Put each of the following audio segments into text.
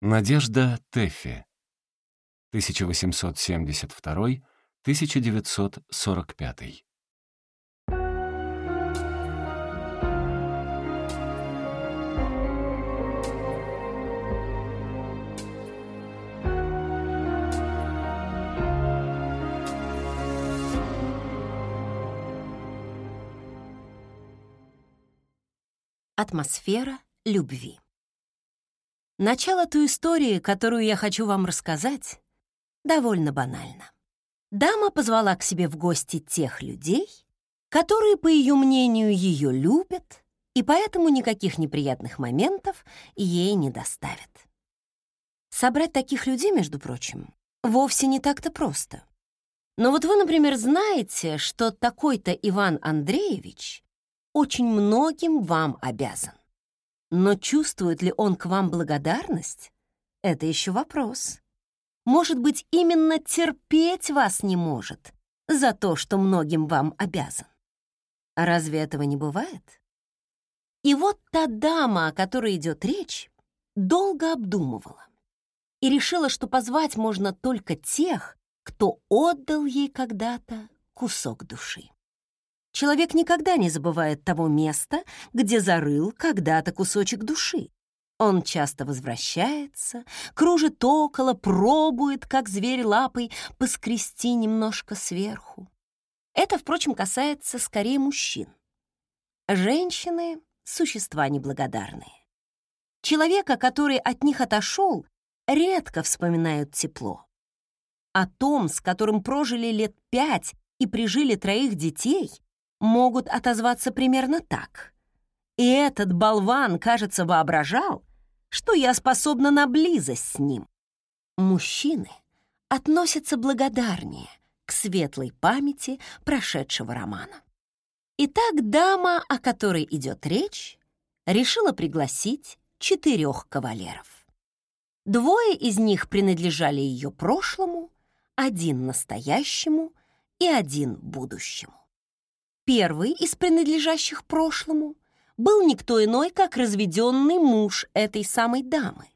Надежда Тэффи. 1872-1945. Атмосфера любви. Начало той истории, которую я хочу вам рассказать, довольно банально. Дама позвала к себе в гости тех людей, которые, по ее мнению, ее любят, и поэтому никаких неприятных моментов ей не доставят. Собрать таких людей, между прочим, вовсе не так-то просто. Но вот вы, например, знаете, что такой-то Иван Андреевич очень многим вам обязан. Но чувствует ли он к вам благодарность? Это еще вопрос. Может быть, именно терпеть вас не может за то, что многим вам обязан. А разве этого не бывает? И вот та дама, о которой идет речь, долго обдумывала и решила, что позвать можно только тех, кто отдал ей когда-то кусок души. Человек никогда не забывает того места, где зарыл когда-то кусочек души. Он часто возвращается, кружит около, пробует, как зверь лапой, поскрести немножко сверху. Это, впрочем, касается скорее мужчин. Женщины — существа неблагодарные. Человека, который от них отошел, редко вспоминают тепло. О том, с которым прожили лет пять и прижили троих детей, могут отозваться примерно так. И этот болван, кажется, воображал, что я способна на близость с ним. Мужчины относятся благодарнее к светлой памяти прошедшего романа. Итак, дама, о которой идет речь, решила пригласить четырех кавалеров. Двое из них принадлежали ее прошлому, один настоящему и один будущему. Первый из принадлежащих прошлому был никто иной, как разведенный муж этой самой дамы.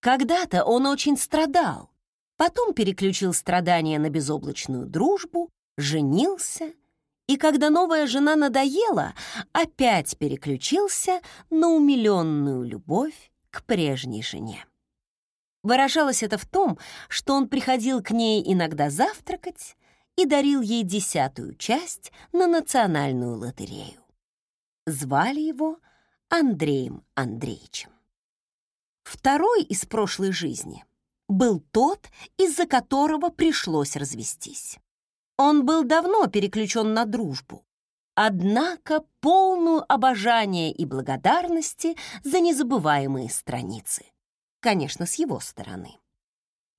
Когда-то он очень страдал, потом переключил страдания на безоблачную дружбу, женился, и когда новая жена надоела, опять переключился на умиленную любовь к прежней жене. Выражалось это в том, что он приходил к ней иногда завтракать, и дарил ей десятую часть на национальную лотерею. Звали его Андреем Андреевичем. Второй из прошлой жизни был тот, из-за которого пришлось развестись. Он был давно переключен на дружбу, однако полную обожания и благодарности за незабываемые страницы. Конечно, с его стороны.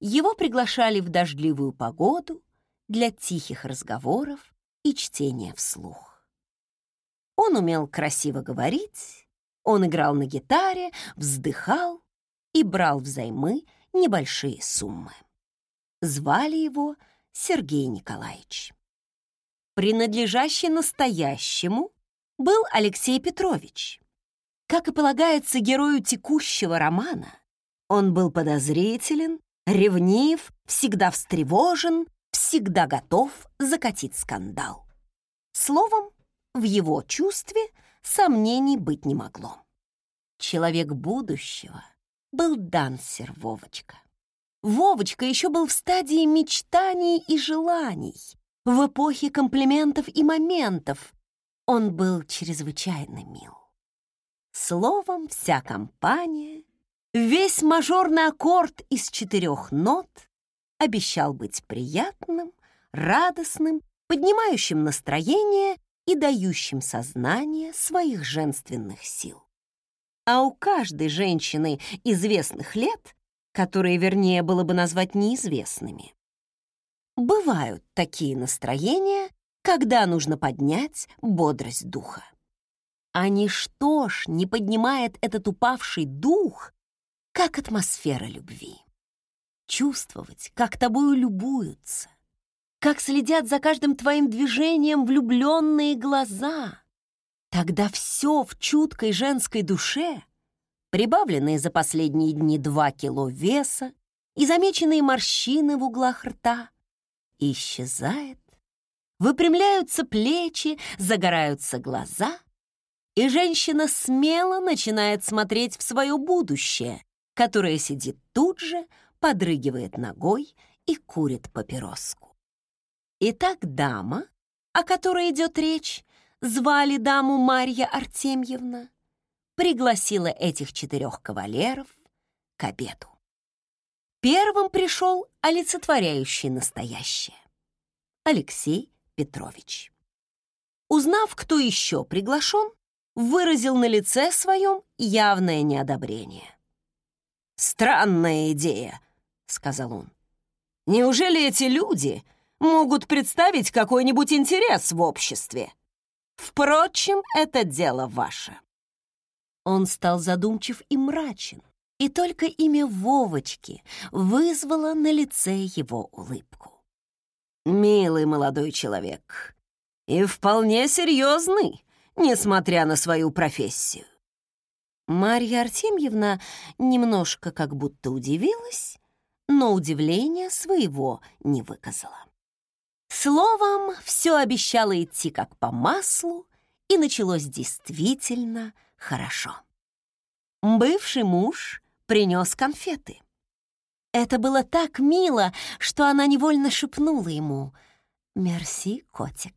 Его приглашали в дождливую погоду, для тихих разговоров и чтения вслух. Он умел красиво говорить, он играл на гитаре, вздыхал и брал взаймы небольшие суммы. Звали его Сергей Николаевич. Принадлежащий настоящему был Алексей Петрович. Как и полагается герою текущего романа, он был подозрителен, ревнив, всегда встревожен, всегда готов закатить скандал. Словом, в его чувстве сомнений быть не могло. Человек будущего был дансер Вовочка. Вовочка еще был в стадии мечтаний и желаний, в эпохе комплиментов и моментов. Он был чрезвычайно мил. Словом, вся компания, весь мажорный аккорд из четырех нот обещал быть приятным, радостным, поднимающим настроение и дающим сознание своих женственных сил. А у каждой женщины известных лет, которые, вернее, было бы назвать неизвестными, бывают такие настроения, когда нужно поднять бодрость духа. А ничто ж не поднимает этот упавший дух, как атмосфера любви чувствовать, как тобою любуются, как следят за каждым твоим движением влюбленные глаза. Тогда все в чуткой женской душе прибавленные за последние дни два кило веса и замеченные морщины в углах рта, исчезает, выпрямляются плечи, загораются глаза, и женщина смело начинает смотреть в свое будущее, которое сидит тут же, подрыгивает ногой и курит папироску. Итак, дама, о которой идет речь, звали даму Марья Артемьевна, пригласила этих четырех кавалеров к обеду. Первым пришел олицетворяющий настоящее — Алексей Петрович. Узнав, кто еще приглашен, выразил на лице своем явное неодобрение. «Странная идея», — сказал он. «Неужели эти люди могут представить какой-нибудь интерес в обществе? Впрочем, это дело ваше». Он стал задумчив и мрачен, и только имя Вовочки вызвало на лице его улыбку. «Милый молодой человек, и вполне серьезный, несмотря на свою профессию». Марья Артемьевна немножко как будто удивилась, но удивления своего не выказала. Словом, все обещало идти как по маслу, и началось действительно хорошо. Бывший муж принес конфеты. Это было так мило, что она невольно шепнула ему «Мерси, котик».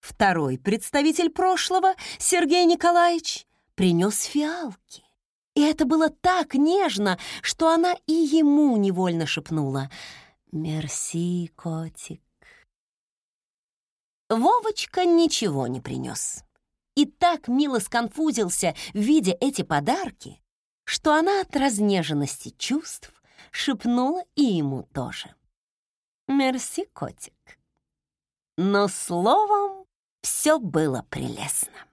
Второй представитель прошлого, Сергей Николаевич, принес фиалки. И это было так нежно, что она и ему невольно шепнула «Мерси, котик». Вовочка ничего не принес. И так мило сконфузился, видя эти подарки, что она от разнеженности чувств шепнула и ему тоже. «Мерси, котик». Но словом все было прелестно.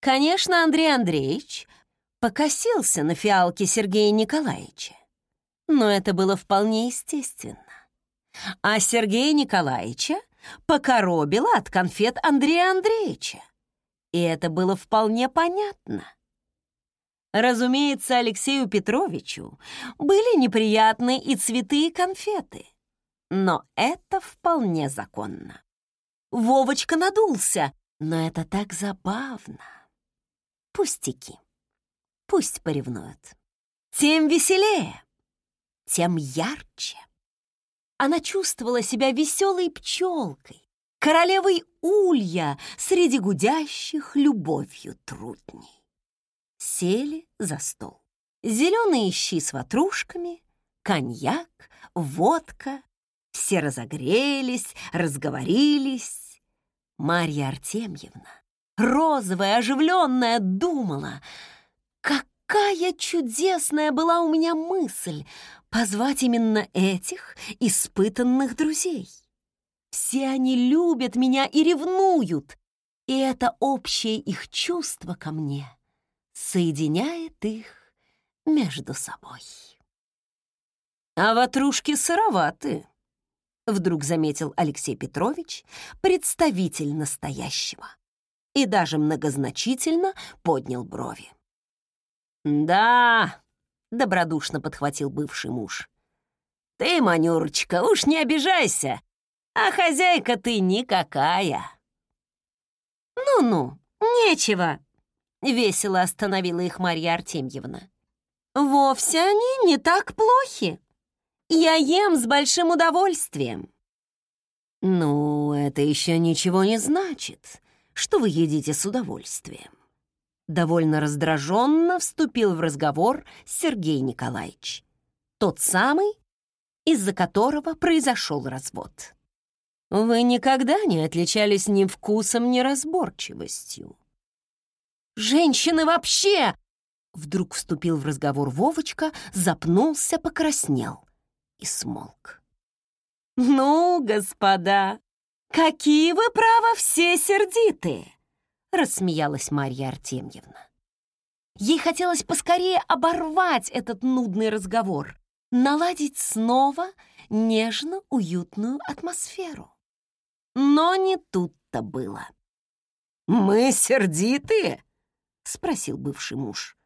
Конечно, Андрей Андреевич покосился на фиалки Сергея Николаевича, но это было вполне естественно. А Сергея Николаевича покоробила от конфет Андрея Андреевича, и это было вполне понятно. Разумеется, Алексею Петровичу были неприятны и цветы, и конфеты, но это вполне законно. Вовочка надулся, но это так забавно. Пустяки. Пусть поревнуют. Тем веселее, тем ярче. Она чувствовала себя веселой пчелкой, королевой улья среди гудящих любовью трутней. Сели за стол. Зеленые щи с ватрушками, коньяк, водка. Все разогрелись, разговорились. Марья Артемьевна, розовая, оживленная, думала, какая чудесная была у меня мысль позвать именно этих испытанных друзей. Все они любят меня и ревнуют, и это общее их чувство ко мне соединяет их между собой. А ватрушки сыроваты, вдруг заметил Алексей Петрович, представитель настоящего, и даже многозначительно поднял брови. «Да», — добродушно подхватил бывший муж. «Ты, Манюрочка, уж не обижайся, а хозяйка ты никакая». «Ну-ну, нечего», — весело остановила их Марья Артемьевна. «Вовсе они не так плохи. Я ем с большим удовольствием». «Ну, это еще ничего не значит, что вы едите с удовольствием. Довольно раздраженно вступил в разговор Сергей Николаевич. Тот самый, из-за которого произошел развод. Вы никогда не отличались ни вкусом, ни разборчивостью. «Женщины вообще!» Вдруг вступил в разговор Вовочка, запнулся, покраснел и смолк. «Ну, господа, какие вы, право, все сердитые!» — рассмеялась Марья Артемьевна. Ей хотелось поскорее оборвать этот нудный разговор, наладить снова нежно-уютную атмосферу. Но не тут-то было. «Мы сердитые?» — спросил бывший муж.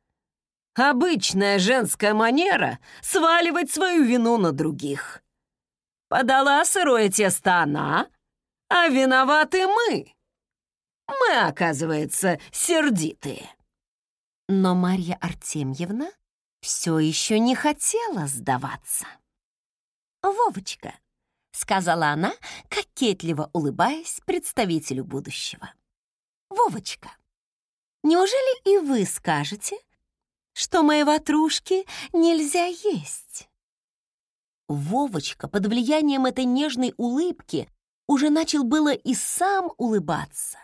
Обычная женская манера сваливать свою вину на других. Подала сырое тесто она, а виноваты мы. Мы, оказывается, сердитые. Но Марья Артемьевна все еще не хотела сдаваться. «Вовочка», — сказала она, кокетливо улыбаясь представителю будущего. «Вовочка, неужели и вы скажете, что моей ватрушки нельзя есть?» Вовочка под влиянием этой нежной улыбки уже начал было и сам улыбаться,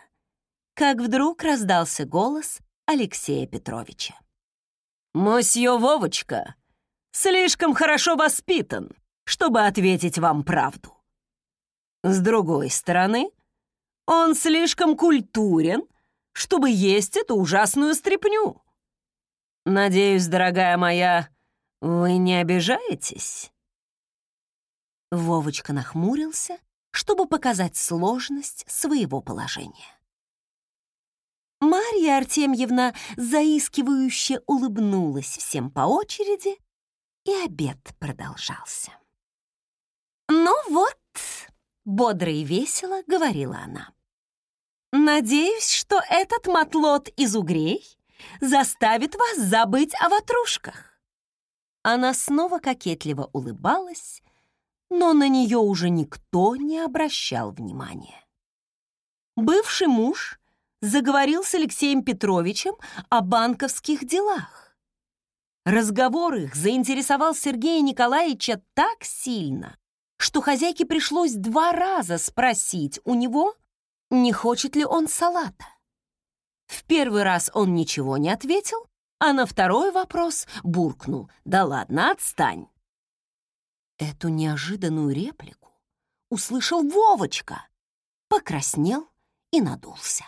как вдруг раздался голос Алексея Петровича. «Мосье Вовочка слишком хорошо воспитан, чтобы ответить вам правду. С другой стороны, он слишком культурен, чтобы есть эту ужасную стряпню. Надеюсь, дорогая моя, вы не обижаетесь?» Вовочка нахмурился, чтобы показать сложность своего положения. Марья Артемьевна заискивающе улыбнулась всем по очереди, и обед продолжался. «Ну вот», — бодро и весело говорила она, «надеюсь, что этот матлот из угрей заставит вас забыть о ватрушках». Она снова кокетливо улыбалась, но на нее уже никто не обращал внимания. Бывший муж заговорил с Алексеем Петровичем о банковских делах. Разговор их заинтересовал Сергея Николаевича так сильно, что хозяйке пришлось два раза спросить у него, не хочет ли он салата. В первый раз он ничего не ответил, а на второй вопрос буркнул «Да ладно, отстань». Эту неожиданную реплику услышал Вовочка, покраснел и надулся.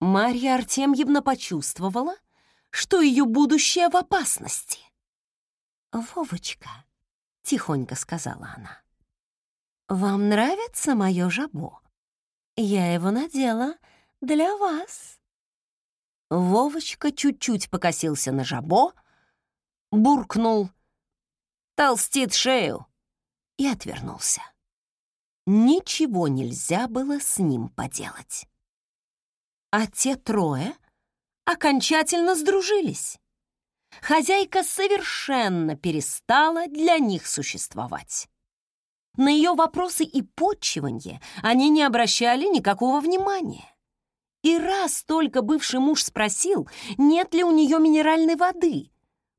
Марья Артемьевна почувствовала, что ее будущее в опасности. «Вовочка», — тихонько сказала она, — «вам нравится мое жабо? Я его надела для вас». Вовочка чуть-чуть покосился на жабо, буркнул «Толстит шею» и отвернулся. Ничего нельзя было с ним поделать а те трое окончательно сдружились. Хозяйка совершенно перестала для них существовать. На ее вопросы и подчиванье они не обращали никакого внимания. И раз только бывший муж спросил, нет ли у нее минеральной воды,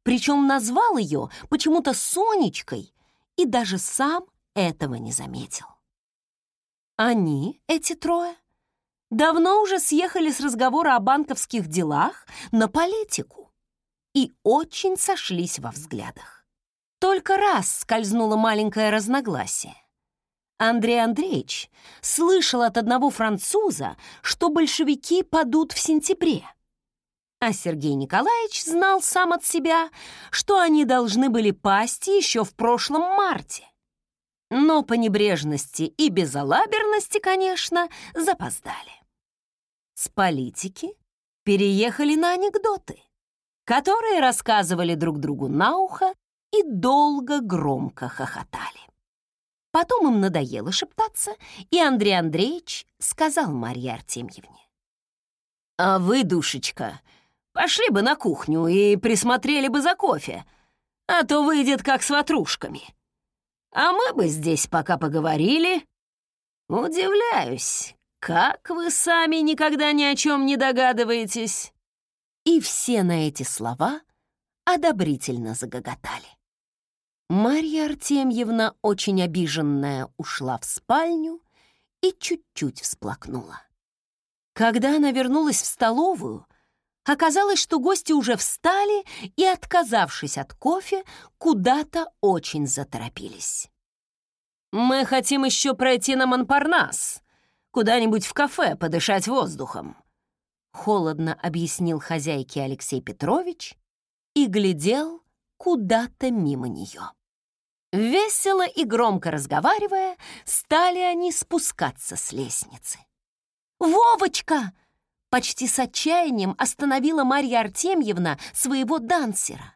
причем назвал ее почему-то Сонечкой, и даже сам этого не заметил. Они, эти трое, давно уже съехали с разговора о банковских делах на политику и очень сошлись во взглядах. Только раз скользнуло маленькое разногласие. Андрей Андреевич слышал от одного француза, что большевики падут в сентябре. А Сергей Николаевич знал сам от себя, что они должны были пасть еще в прошлом марте. Но по небрежности и безалаберности, конечно, запоздали. С политики переехали на анекдоты, которые рассказывали друг другу на ухо и долго громко хохотали. Потом им надоело шептаться, и Андрей Андреевич сказал Марье Артемьевне. «А вы, душечка, пошли бы на кухню и присмотрели бы за кофе, а то выйдет как с ватрушками. А мы бы здесь пока поговорили. Удивляюсь, как вы сами никогда ни о чем не догадываетесь?» И все на эти слова одобрительно загоготали. Марья Артемьевна, очень обиженная, ушла в спальню и чуть-чуть всплакнула. Когда она вернулась в столовую, оказалось, что гости уже встали и, отказавшись от кофе, куда-то очень заторопились. «Мы хотим еще пройти на Монпарнас», куда-нибудь в кафе подышать воздухом», — холодно объяснил хозяйке Алексей Петрович и глядел куда-то мимо нее. Весело и громко разговаривая, стали они спускаться с лестницы. «Вовочка!» — Почти с отчаянием остановила Марья Артемьевна своего дансера.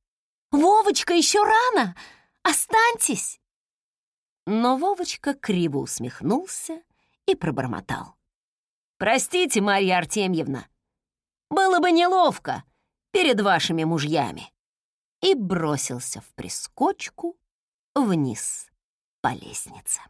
«Вовочка, еще рано! Останьтесь!» Но Вовочка криво усмехнулся и пробормотал. «Простите, Марья Артемьевна, было бы неловко перед вашими мужьями!» И бросился в прискочку вниз по лестнице.